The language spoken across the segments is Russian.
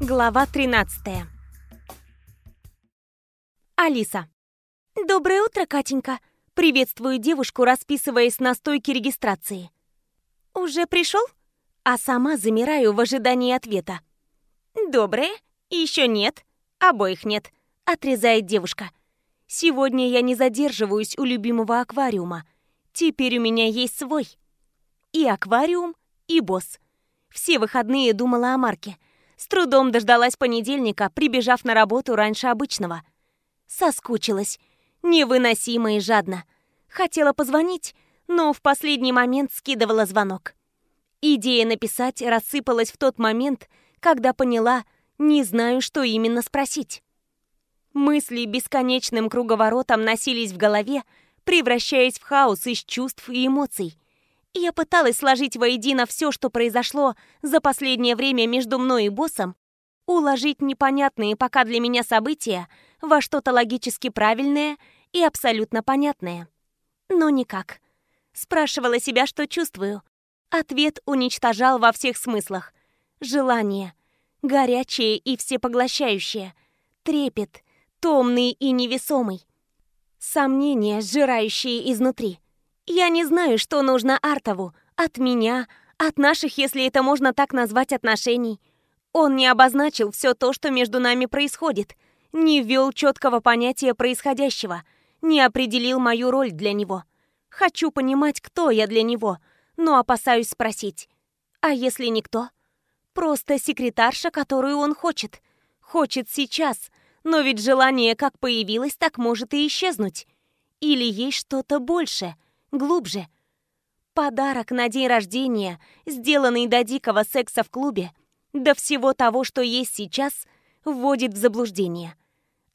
Глава 13 Алиса. Доброе утро, Катенька. Приветствую девушку, расписываясь на стойке регистрации. Уже пришел? А сама замираю в ожидании ответа. Доброе? Еще нет. Обоих нет. Отрезает девушка. Сегодня я не задерживаюсь у любимого аквариума. Теперь у меня есть свой. И аквариум, и босс. Все выходные думала о Марке. С трудом дождалась понедельника, прибежав на работу раньше обычного. Соскучилась. Невыносимо и жадно. Хотела позвонить, но в последний момент скидывала звонок. Идея написать рассыпалась в тот момент, когда поняла, не знаю, что именно спросить. Мысли бесконечным круговоротом носились в голове, превращаясь в хаос из чувств и эмоций. Я пыталась сложить воедино все, что произошло за последнее время между мной и боссом, уложить непонятные пока для меня события во что-то логически правильное и абсолютно понятное. Но никак. Спрашивала себя, что чувствую. Ответ уничтожал во всех смыслах. Желание. Горячее и всепоглощающее. Трепет. Томный и невесомый. Сомнения, сжирающие изнутри. Я не знаю, что нужно Артову. От меня, от наших, если это можно так назвать, отношений. Он не обозначил все то, что между нами происходит. Не ввел четкого понятия происходящего. Не определил мою роль для него. Хочу понимать, кто я для него, но опасаюсь спросить. А если никто? Просто секретарша, которую он хочет. Хочет сейчас, но ведь желание как появилось, так может и исчезнуть. Или есть что-то большее глубже. Подарок на день рождения, сделанный до дикого секса в клубе, до всего того, что есть сейчас, вводит в заблуждение.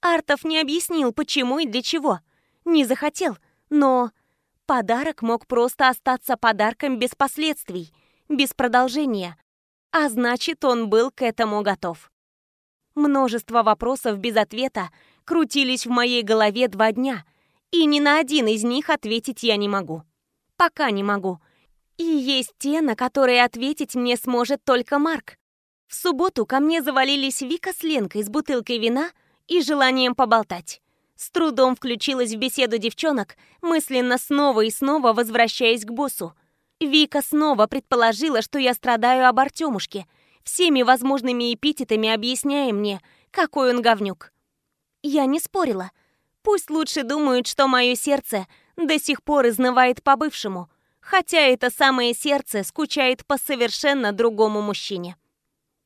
Артов не объяснил, почему и для чего. Не захотел, но подарок мог просто остаться подарком без последствий, без продолжения. А значит, он был к этому готов. Множество вопросов без ответа крутились в моей голове два дня — и ни на один из них ответить я не могу. Пока не могу. И есть те, на которые ответить мне сможет только Марк. В субботу ко мне завалились Вика с Ленкой с бутылкой вина и желанием поболтать. С трудом включилась в беседу девчонок, мысленно снова и снова возвращаясь к боссу. Вика снова предположила, что я страдаю об Артемушке, всеми возможными эпитетами объясняя мне, какой он говнюк. Я не спорила. Пусть лучше думают, что мое сердце до сих пор изнывает по бывшему, хотя это самое сердце скучает по совершенно другому мужчине.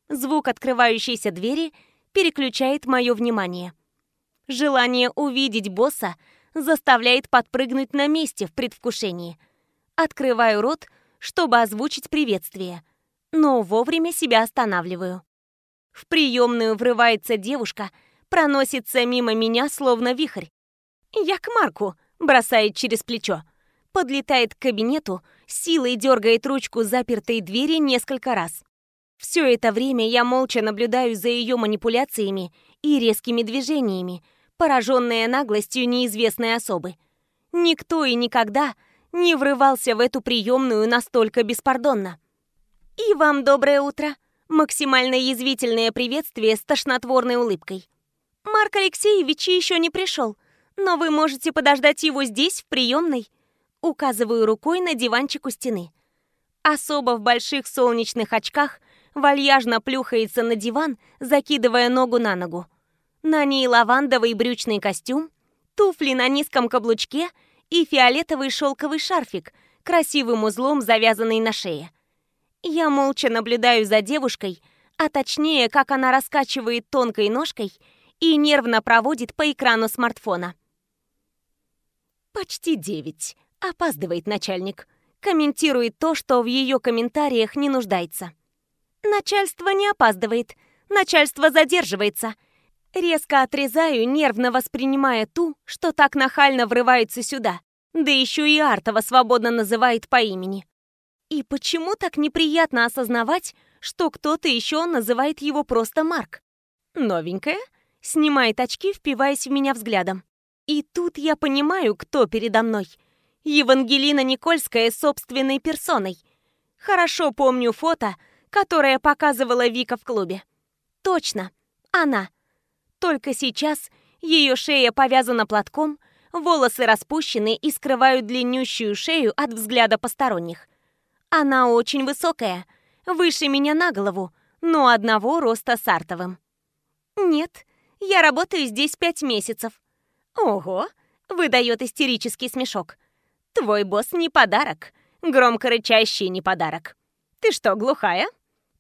Звук открывающейся двери переключает мое внимание. Желание увидеть босса заставляет подпрыгнуть на месте в предвкушении. Открываю рот, чтобы озвучить приветствие, но вовремя себя останавливаю. В приемную врывается девушка, проносится мимо меня, словно вихрь. «Я к Марку», — бросает через плечо. Подлетает к кабинету, силой дергает ручку запертой двери несколько раз. Все это время я молча наблюдаю за ее манипуляциями и резкими движениями, пораженная наглостью неизвестной особы. Никто и никогда не врывался в эту приемную настолько беспардонно. «И вам доброе утро!» Максимально язвительное приветствие с тошнотворной улыбкой. «Марк Алексеевич еще не пришел но вы можете подождать его здесь, в приемной. Указываю рукой на диванчик у стены. Особо в больших солнечных очках вальяжно плюхается на диван, закидывая ногу на ногу. На ней лавандовый брючный костюм, туфли на низком каблучке и фиолетовый шелковый шарфик, красивым узлом завязанный на шее. Я молча наблюдаю за девушкой, а точнее, как она раскачивает тонкой ножкой и нервно проводит по экрану смартфона. «Почти девять. Опаздывает начальник. Комментирует то, что в ее комментариях не нуждается. Начальство не опаздывает. Начальство задерживается. Резко отрезаю, нервно воспринимая ту, что так нахально врывается сюда. Да еще и Артова свободно называет по имени. И почему так неприятно осознавать, что кто-то еще называет его просто Марк? Новенькая? Снимает очки, впиваясь в меня взглядом. И тут я понимаю, кто передо мной. Евангелина Никольская собственной персоной. Хорошо помню фото, которое показывала Вика в клубе. Точно, она. Только сейчас ее шея повязана платком, волосы распущены и скрывают длиннющую шею от взгляда посторонних. Она очень высокая, выше меня на голову, но одного роста с Артовым. «Нет, я работаю здесь пять месяцев». «Ого!» — выдает истерический смешок. «Твой босс не подарок, громко рычащий не подарок. Ты что, глухая?»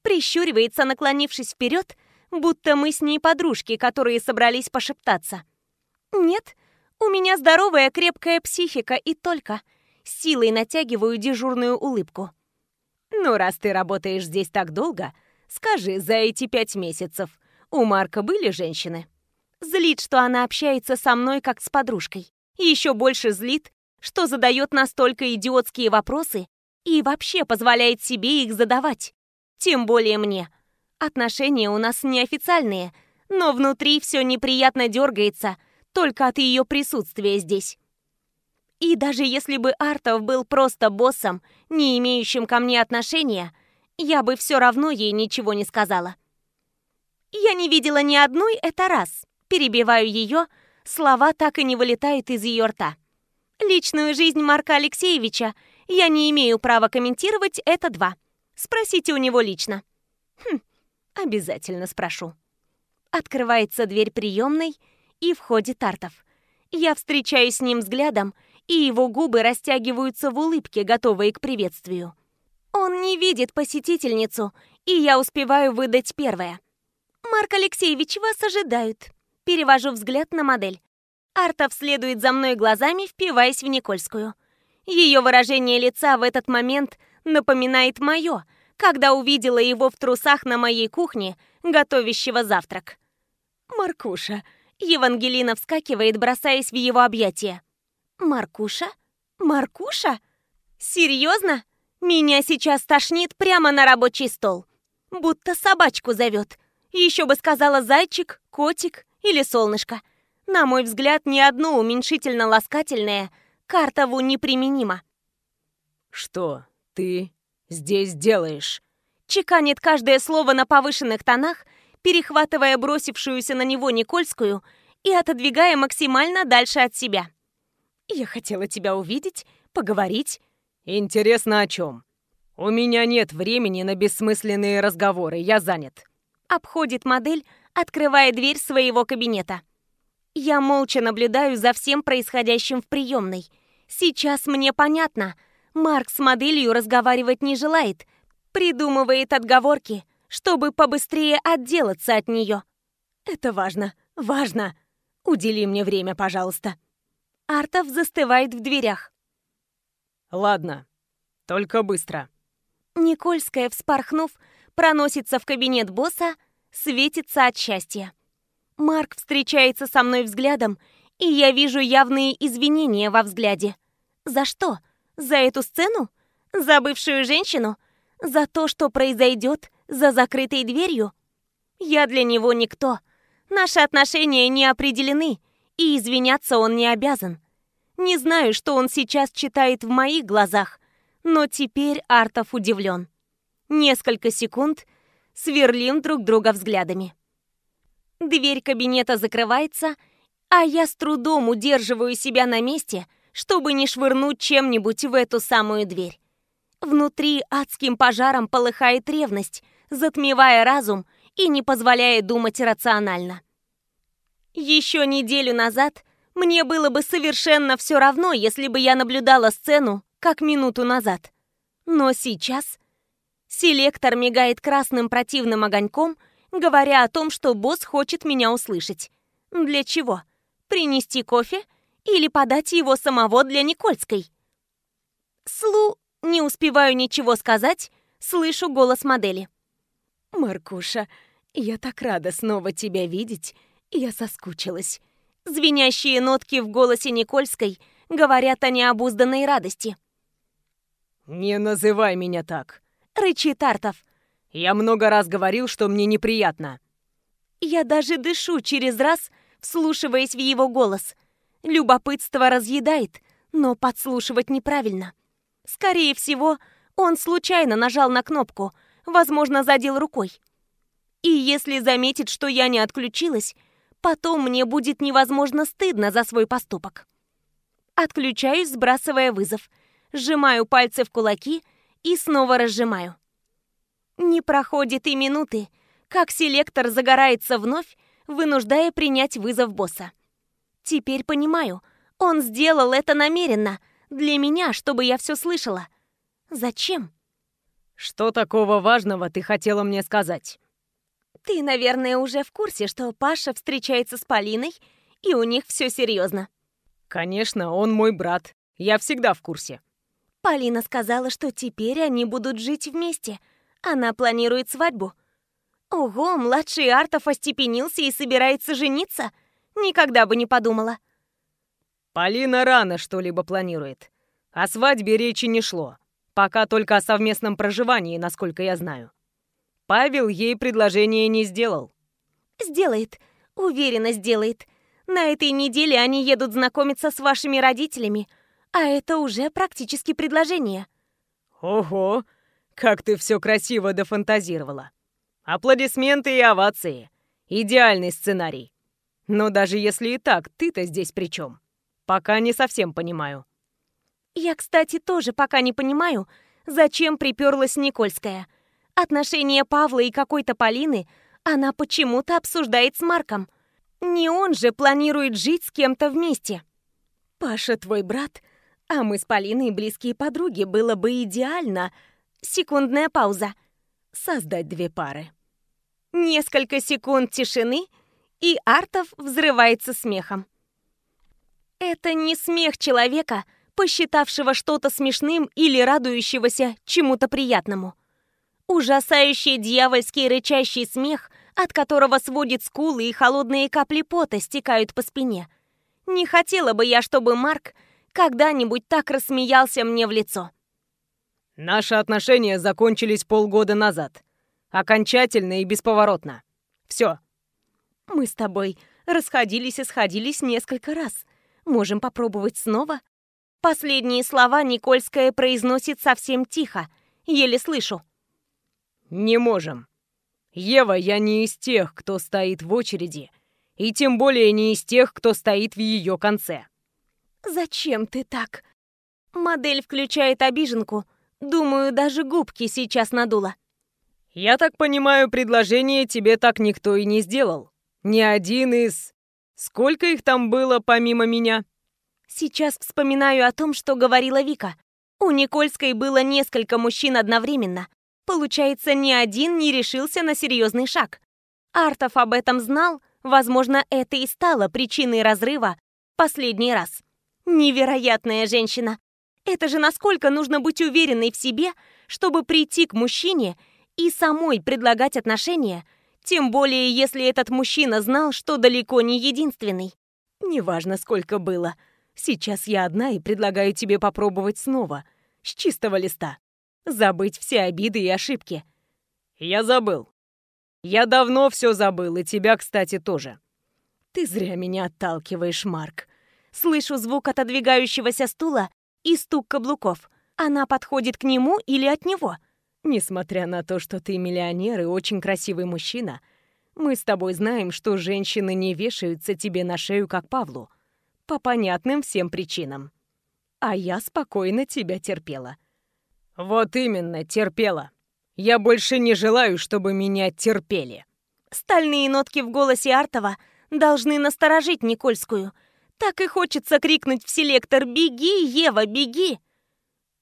Прищуривается, наклонившись вперед, будто мы с ней подружки, которые собрались пошептаться. «Нет, у меня здоровая крепкая психика и только...» Силой натягиваю дежурную улыбку. «Ну, раз ты работаешь здесь так долго, скажи, за эти пять месяцев у Марка были женщины?» Злит, что она общается со мной как с подружкой. Еще больше злит, что задает настолько идиотские вопросы и вообще позволяет себе их задавать. Тем более мне. Отношения у нас неофициальные, но внутри все неприятно дергается только от ее присутствия здесь. И даже если бы Артов был просто боссом, не имеющим ко мне отношения, я бы все равно ей ничего не сказала. Я не видела ни одной, это раз. Перебиваю ее, слова так и не вылетают из ее рта. Личную жизнь Марка Алексеевича я не имею права комментировать, это два. Спросите у него лично. Хм, обязательно спрошу. Открывается дверь приемной, и входит Артов. Я встречаюсь с ним взглядом и его губы растягиваются в улыбке, готовые к приветствию. Он не видит посетительницу, и я успеваю выдать первое. «Марк Алексеевич, вас ожидают». Перевожу взгляд на модель. Артов следует за мной глазами, впиваясь в Никольскую. Ее выражение лица в этот момент напоминает мое, когда увидела его в трусах на моей кухне, готовящего завтрак. «Маркуша», Евангелина вскакивает, бросаясь в его объятия. Маркуша? Маркуша? Серьезно? Меня сейчас тошнит прямо на рабочий стол. Будто собачку зовет. Еще бы сказала зайчик, котик или солнышко. На мой взгляд, ни одно уменьшительно-ласкательное Картову неприменимо. «Что ты здесь делаешь?» Чеканит каждое слово на повышенных тонах, перехватывая бросившуюся на него Никольскую и отодвигая максимально дальше от себя. Я хотела тебя увидеть, поговорить. Интересно о чем? У меня нет времени на бессмысленные разговоры, я занят. Обходит модель, открывая дверь своего кабинета. Я молча наблюдаю за всем происходящим в приемной. Сейчас мне понятно. Марк с моделью разговаривать не желает. Придумывает отговорки, чтобы побыстрее отделаться от нее. Это важно, важно. Удели мне время, пожалуйста. Артов застывает в дверях. Ладно, только быстро. Никольская, вспорхнув, проносится в кабинет босса, светится от счастья. Марк встречается со мной взглядом, и я вижу явные извинения во взгляде. За что? За эту сцену? За бывшую женщину? За то, что произойдет за закрытой дверью? Я для него никто. Наши отношения не определены, и извиняться он не обязан. Не знаю, что он сейчас читает в моих глазах, но теперь Артов удивлен. Несколько секунд сверлим друг друга взглядами. Дверь кабинета закрывается, а я с трудом удерживаю себя на месте, чтобы не швырнуть чем-нибудь в эту самую дверь. Внутри адским пожаром полыхает ревность, затмевая разум и не позволяя думать рационально. Еще неделю назад мне было бы совершенно все равно, если бы я наблюдала сцену, как минуту назад. Но сейчас селектор мигает красным противным огоньком, говоря о том, что босс хочет меня услышать. Для чего? Принести кофе или подать его самого для Никольской? Слу... Не успеваю ничего сказать, слышу голос модели. «Маркуша, я так рада снова тебя видеть я соскучилась. Звенящие нотки в голосе Никольской говорят о необузданной радости. «Не называй меня так», — рычит Артов. «Я много раз говорил, что мне неприятно». Я даже дышу через раз, вслушиваясь в его голос. Любопытство разъедает, но подслушивать неправильно. Скорее всего, он случайно нажал на кнопку, возможно, задел рукой. И если заметит, что я не отключилась, потом мне будет невозможно стыдно за свой поступок. Отключаюсь, сбрасывая вызов. Сжимаю пальцы в кулаки и снова разжимаю. Не проходит и минуты, как селектор загорается вновь, вынуждая принять вызов босса. Теперь понимаю, он сделал это намеренно, для меня, чтобы я все слышала. Зачем? Что такого важного ты хотела мне сказать? Ты, наверное, уже в курсе, что Паша встречается с Полиной, и у них все серьезно. Конечно, он мой брат. Я всегда в курсе. Полина сказала, что теперь они будут жить вместе. Она планирует свадьбу. Ого, младший Артов остепенился и собирается жениться? Никогда бы не подумала. Полина рано что-либо планирует. О свадьбе речи не шло. Пока только о совместном проживании, насколько я знаю. Павел ей предложение не сделал. Сделает. Уверенно сделает. На этой неделе они едут знакомиться с вашими родителями, а это уже практически предложение. Ого, как ты все красиво дофантазировала. Аплодисменты и овации. Идеальный сценарий. Но даже если и так, ты-то здесь при чем? Пока не совсем понимаю. Я, кстати, тоже пока не понимаю, зачем приперлась Никольская. Отношения Павла и какой-то Полины она почему-то обсуждает с Марком. Не он же планирует жить с кем-то вместе. Паша твой брат, а мы с Полиной близкие подруги, было бы идеально. Секундная пауза создать две пары. Несколько секунд тишины, и Артов взрывается смехом. Это не смех человека, посчитавшего что-то смешным или радующегося чему-то приятному. Ужасающий дьявольский рычащий смех, от которого сводит скулы и холодные капли пота стекают по спине. Не хотела бы я, чтобы Марк когда-нибудь так рассмеялся мне в лицо. Наши отношения закончились полгода назад. Окончательно и бесповоротно. Все. Мы с тобой расходились и сходились несколько раз. Можем попробовать снова? Последние слова Никольская произносит совсем тихо. Еле слышу. Не можем. Ева, я не из тех, кто стоит в очереди. И тем более не из тех, кто стоит в ее конце. Зачем ты так? Модель включает обиженку, Думаю, даже губки сейчас надула. Я так понимаю, предложение тебе так никто и не сделал. Ни один из... Сколько их там было помимо меня? Сейчас вспоминаю о том, что говорила Вика. У Никольской было несколько мужчин одновременно. Получается, ни один не решился на серьезный шаг. Артов об этом знал, возможно, это и стало причиной разрыва последний раз. Невероятная женщина. Это же насколько нужно быть уверенной в себе, чтобы прийти к мужчине и самой предлагать отношения, тем более если этот мужчина знал, что далеко не единственный. Неважно, сколько было. Сейчас я одна и предлагаю тебе попробовать снова, с чистого листа. Забыть все обиды и ошибки. Я забыл. Я давно все забыл, и тебя, кстати, тоже. Ты зря меня отталкиваешь, Марк. Слышу звук отодвигающегося стула и стук каблуков. Она подходит к нему или от него? Несмотря на то, что ты миллионер и очень красивый мужчина, мы с тобой знаем, что женщины не вешаются тебе на шею, как Павлу. По понятным всем причинам. А я спокойно тебя терпела. Вот именно, терпела. Я больше не желаю, чтобы меня терпели. Стальные нотки в голосе Артова должны насторожить Никольскую — так и хочется крикнуть в селектор «Беги, Ева, беги!»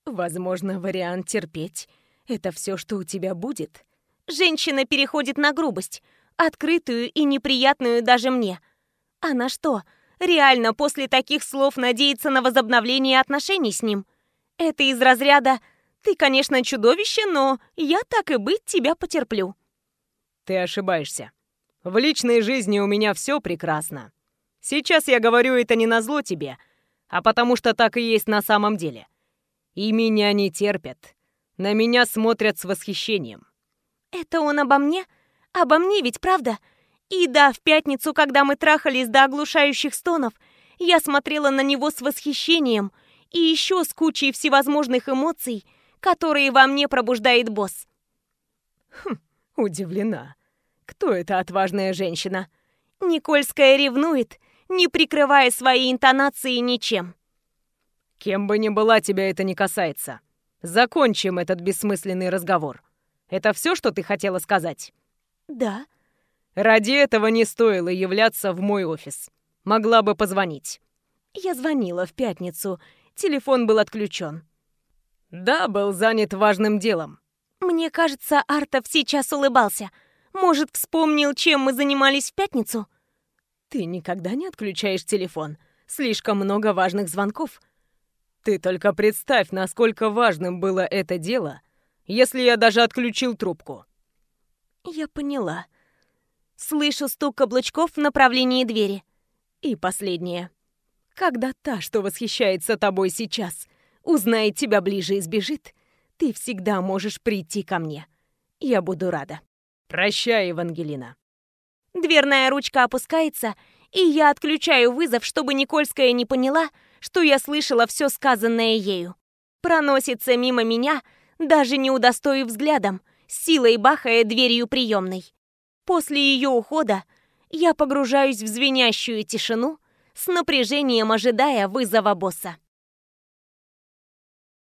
Возможно, вариант терпеть — это все, что у тебя будет. Женщина переходит на грубость, открытую и неприятную даже мне. Она что, реально после таких слов надеется на возобновление отношений с ним? Это из разряда «Ты, конечно, чудовище, но я так и быть тебя потерплю». Ты ошибаешься. В личной жизни у меня все прекрасно. Сейчас я говорю это не на зло тебе, а потому что так и есть на самом деле. И меня не терпят. На меня смотрят с восхищением. Это он обо мне? Обо мне ведь, правда? И да, в пятницу, когда мы трахались до оглушающих стонов, я смотрела на него с восхищением и еще с кучей всевозможных эмоций, которые во мне пробуждает босс. Хм, удивлена. Кто эта отважная женщина? Никольская ревнует, не прикрывая свои интонации ничем. Кем бы ни была, тебя это не касается. Закончим этот бессмысленный разговор. Это все, что ты хотела сказать? Да. Ради этого не стоило являться в мой офис. Могла бы позвонить. Я звонила в пятницу. Телефон был отключен. Да, был занят важным делом. Мне кажется, Артов сейчас улыбался. Может, вспомнил, чем мы занимались в пятницу? Ты никогда не отключаешь телефон. Слишком много важных звонков. Ты только представь, насколько важным было это дело, если я даже отключил трубку. Я поняла. Слышу стук каблучков в направлении двери. И последнее. Когда та, что восхищается тобой сейчас, узнает тебя ближе и сбежит, ты всегда можешь прийти ко мне. Я буду рада. Прощай, Евангелина. Дверная ручка опускается, и я отключаю вызов, чтобы Никольская не поняла, что я слышала все сказанное ею. Проносится мимо меня, даже не удостоив взглядом, силой бахая дверью приемной. После ее ухода я погружаюсь в звенящую тишину, с напряжением ожидая вызова босса.